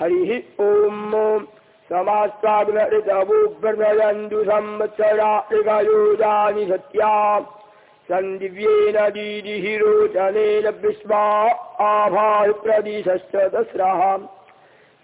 हरिः ॐ समास्ताग्नऋतवोवर्धयन्तु संवत्सरागायोजानि सत्या। सन्दिव्येन दीदिहिरोचनेन विश्वा आभाप्रदिशश्च दस्रः।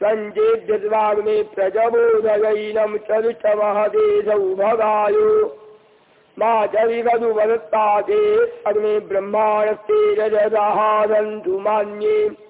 सञ्चेद्यद्वाग्ने प्रजबोधयैनं चरुचमहदे सौभगायो मा च विगदुवदत्ता ते अग्ने ब्रह्माणस्ते रजदहादन्तु मान्ये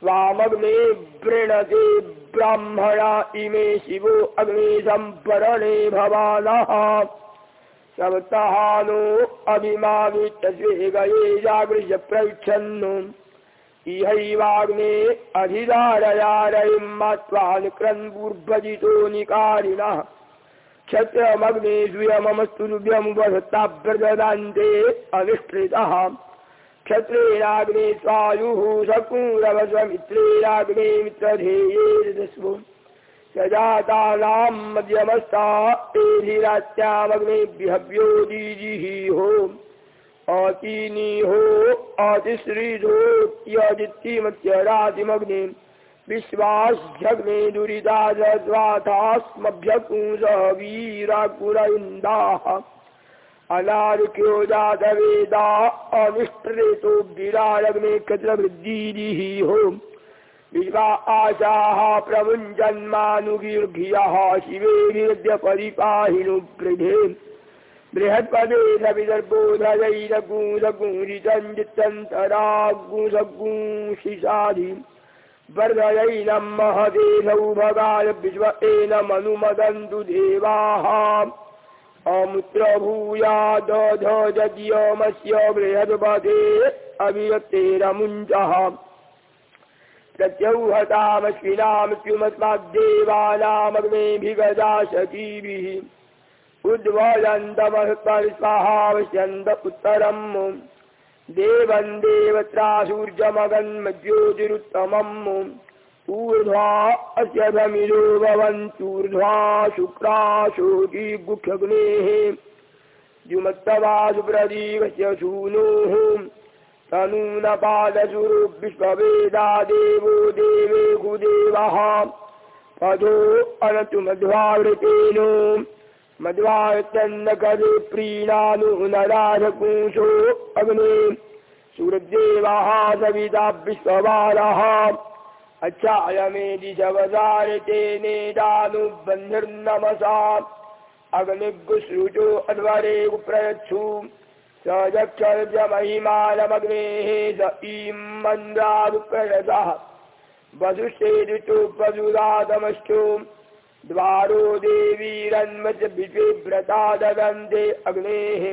त्वामग्ने वृणते ब्राह्मणा इमे शिवो अग्ने सम्परणे भवानः। सप्तहानो अभिमावितस्वेगये जागृह्य प्रविच्छन्नु। इहैवाग्ने अधिदारयारयिं मात्वानुक्रन्बूर्भजितो निकारिणः। क्षत्रमग्ने श्रूयममस्तुभ्यमुपसत्ताभ्यददान्ते अनिष्ठितः क्षत्रेराग्ने स्वायुः शकुरवस्वमित्रेराग्ने मित्रधेयेर्दस्वु सजातानां मध्यमस्ता एधिरात्यामग्नेभ्यव्यो दीजिः हो। अतिनी हो अतिश्रीधोत्यजित्तिमत्यरातिमग्ने विश्वास्यग्ने दुरिता जद्वाथास्मभ्यकुंसः वीराकुर इन्दाः अनारुक्योजातवेदा अनिष्टरेतो विरारग्ने कचरवृद्धिः होम्। विवा आशाः प्रभुञ्जन्मानुगीर्घियः शिवे निरद्य परिपाहिनुगृहे बृहत्पदे विश्व एनमनुमदन्तु अमुत्र भूयादध्वजज्ञमस्य बृहद्वधे अभिरतेरमुञ्जः प्रत्यौहतामश्विनां स्युमत्वाद्देवानामग्नेभिगजाशतीभिः उद्वदन्तमस्पर्शहावश्यन्त उत्तरम् देवम् ज्योतिम ऊर्ध्वा अश्यधमिरो भवन्तूर्ध्वा शुक्राशो दीर्गुख्यग्नेः जुमत्तवासुप्रदीपस्य शूनोः तनूनपादशुरु विश्ववेदा देवो देवे गुदेवः पदो अनतु मध्वावृतेन मध्वावृतन्न मध्वावृतन्नकरे प्रीणानु नराधपुंसो अग्ने सूर्यदेवः सविता विश्ववारः अच्छायमेदि शवदारितेनेदानुबन्धिर्नमसा अग्निगुश्रुचो अध्वरे प्रयच्छु स यक्षर्जमहिमानमग्नेः स ईं मन्द्रादुप्रयतः वसुष्ठेरितोपजुदातमश्चो द्वारो देवीरन्मच विश्वेव्रता ददन्ते अग्नेः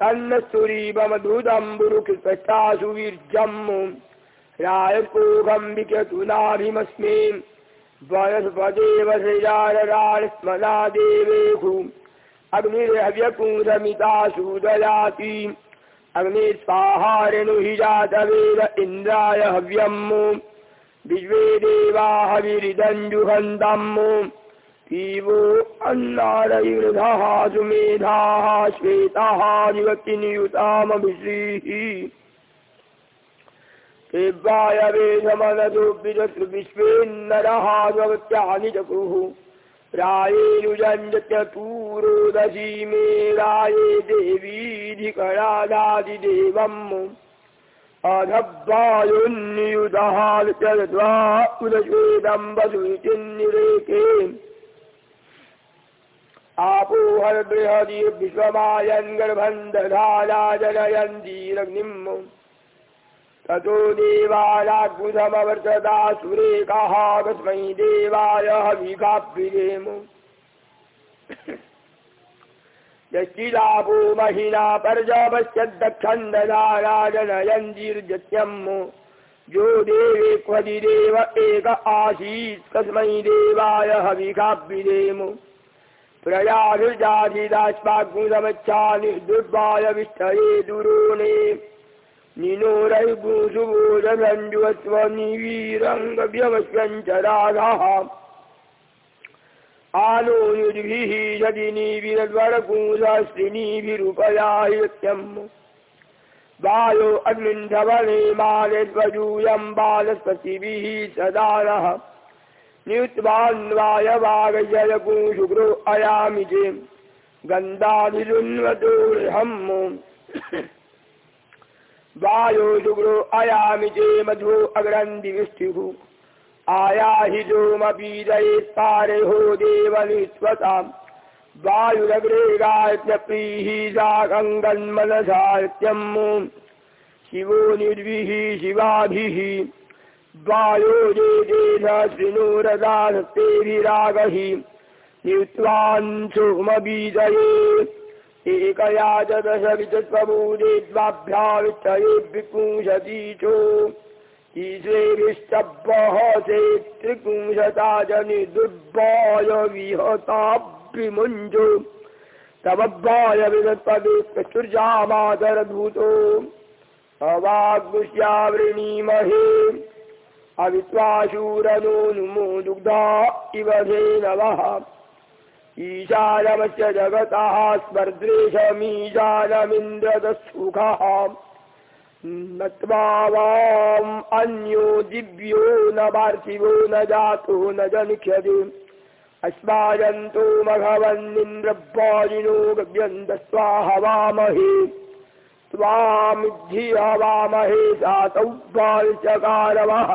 तन्नस्तुरीवमधुदम्बुरुकृतश्चासु वीर्जम् रायकोघम् विचतुनाभिमस्मे वनस्पदेव सृजारराणस्मना देवेषु अग्निर्हव्यपुंसमितासु दयाति अग्नि स्वाहारेणु हि जातवेद इन्द्राय हव्यम् विश्वे देवा हविरिदञ्जुहन्तम् पीवो अन्नारयुर्धः सुमेधाः श्वेताः निवतिनियुतामभिश्रीः देवायवेशमनसो विदसु विश्वेन्नरः भवत्यानि चकुः रायेनुजञ्जत्यतूरोदशी मे राये देवीधिकणादादिदेवम् अधब्बायुन्नियुतः चरद्वा उदश्वेदम् आपो हर्बृहदि विश्वमायन् गर्भन् दधाना जनयन्तीरग्निम् ततो देवानाद्भुतमवर्तदा सुरेकाः कस्मै देवाय हविकाभ्युदेम यश्चिदापो महिना पर्जपश्यद्दक्षन्दधाराजनयन्तीर्जत्यम् यो देवे क्वचिदेव एक आसीत् कस्मै देवाय हविकाभिदेम प्रयाभिर्जाधिदास्माग्मुदमच्छानि दुर्वायविष्ठये दुरोणे। निनोरैगुसुबोधभञ्जुवस्वनिवीरङ्गव्यवस्वञ्चरागः आनो युद्भिः यदिनीभिरद्वरकुंसस्त्रिनीभिरुपयाहित्यम् वायो अग्निन्धवने मानेष्वजूयम् बालस्पतिभिः सदा नः नियुत्वान्वायवागजलकुशुक्रो अयामि चेम् गन्धादिलुन्वतोहम् वायो शुक्रो अयामि चे मधु अग्रन्दिविष्ठुः आयाहिजोमपीडये हो देवनिस्वताम् वायुरग्रे गायत्यप्रीः साकङ्गन्मनसात्यम् शिवो निर्भिः शिवाभिः वायोजेजेनशिनोरदाधस्तेभिरागहि न्युत्वाञ्चुह्मबीजये एकया च दशविचस्वबोधे द्वाभ्यावित्तये विपुंसतीचो ईश्वेरिष्टब्बः चेत्रिपुंसता जनि दुर्वाय अविश्वाशूरनो नुमो दुग्धा इव धेनवः ईशानमस्य जगतः स्पर्द्रेशमीशानमिन्द्रदसुखः नत्वावाम् अन्यो दिव्यो न पार्थिवो न जातो न जनिष्यति। अस्माजन्तो मघवन्निन्द्रपाजिनो गव्यन्तस्वाहवामहे त्वामिद्धि हवामहे सातौ बालचकारवः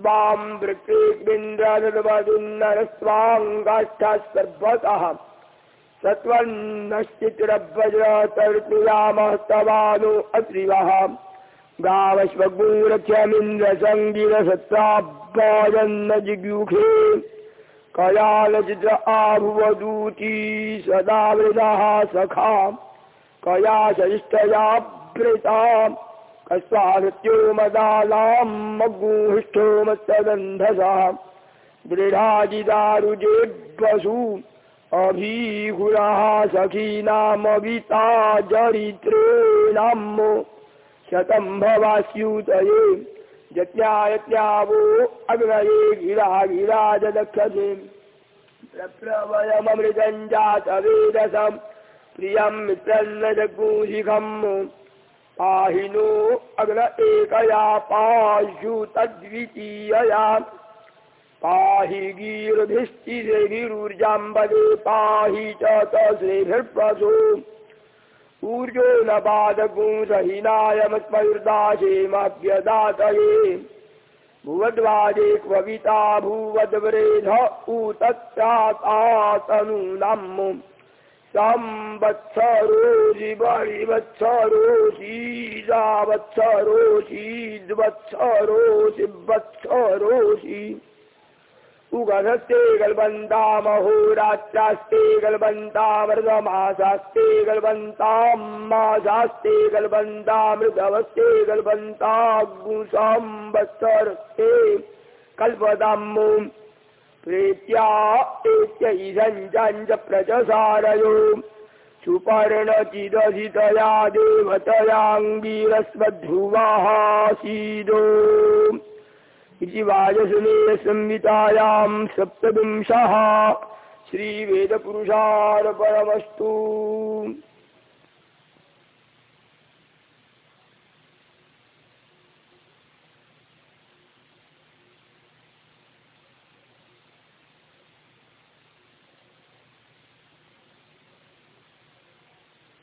स्वां वृक्केन्द्रवदुन्नरस्वाङ्गाष्ठः सत्त्वन्नश्चित्रभ्रतर्तुयामस्तवानो अत्रिवः गावश्वगूरक्षमिन्द्रसङ्गिरसत्ताभ्वाजन्न जिग्युखे कयालचित्र आभुवदूती सदा वृतः सखा। कया सरिष्ठयाभृताम् कस्वाहृत्यो मदालाम् मगुहिष्ठो मत्सगन्धसः दृढाजिदारुजेड्वसु अभीहुरः सखीनामविता जरित्रेणाम् शतम् भवास्यूतये यज्ञायज्ञावो अग्नये गिरा गिराजदक्षसे प्रवयममृतम् जातवेदसम् प्रियम् मित्रन्न जगूशिखम् पाहिनो अग्न एकया पाशु तद्वितीयया। पाहि गीर्भिश्चिरेभिरूर्जाम्बदे पाहि च तश्रेभिर्पशो ऊर्जो न पादपुंसहीनायमस्मयुर्दाशेमभ्यदातये भुवद्वाजे क्वविता भूवद्व्रेध संवत्सरो जीवाणी वत्सरो उगधस्ते गलबंता महोरात्रास्ते गलबंता मृगमासास्ते गलबंता मासास्ते गलबंता मृगवस्ते गलबंता गुसंवत्सरस्ते कल्पदम्मो प्रीत्या एत्यैषञ्जञ्ज प्रचसारयो सुपर्णचिदधितया देवतयाङ्गीरस्वध्रुवासीदो इति वाजसुने संहितायाम् सप्तविंशः।